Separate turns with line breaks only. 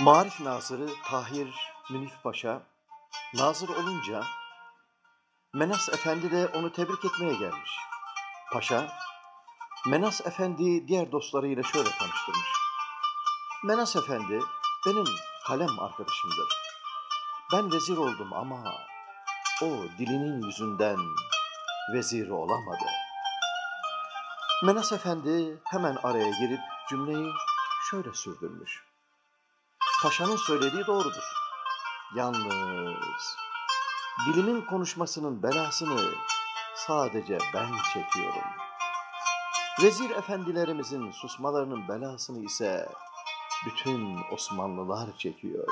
Marif Nazırı Tahir Münif Paşa, Nazır olunca Menas Efendi de onu tebrik etmeye gelmiş. Paşa, Menas Efendi diğer dostlarıyla şöyle tanıştırmış. Menas Efendi benim kalem arkadaşımdır. Ben vezir oldum ama o dilinin yüzünden vezir olamadı. Menas Efendi hemen araya girip cümleyi şöyle sürdürmüş. Paşanın söylediği doğrudur. Yalnız dilimin konuşmasının belasını sadece ben çekiyorum. Vezir efendilerimizin susmalarının belasını ise bütün Osmanlılar çekiyor.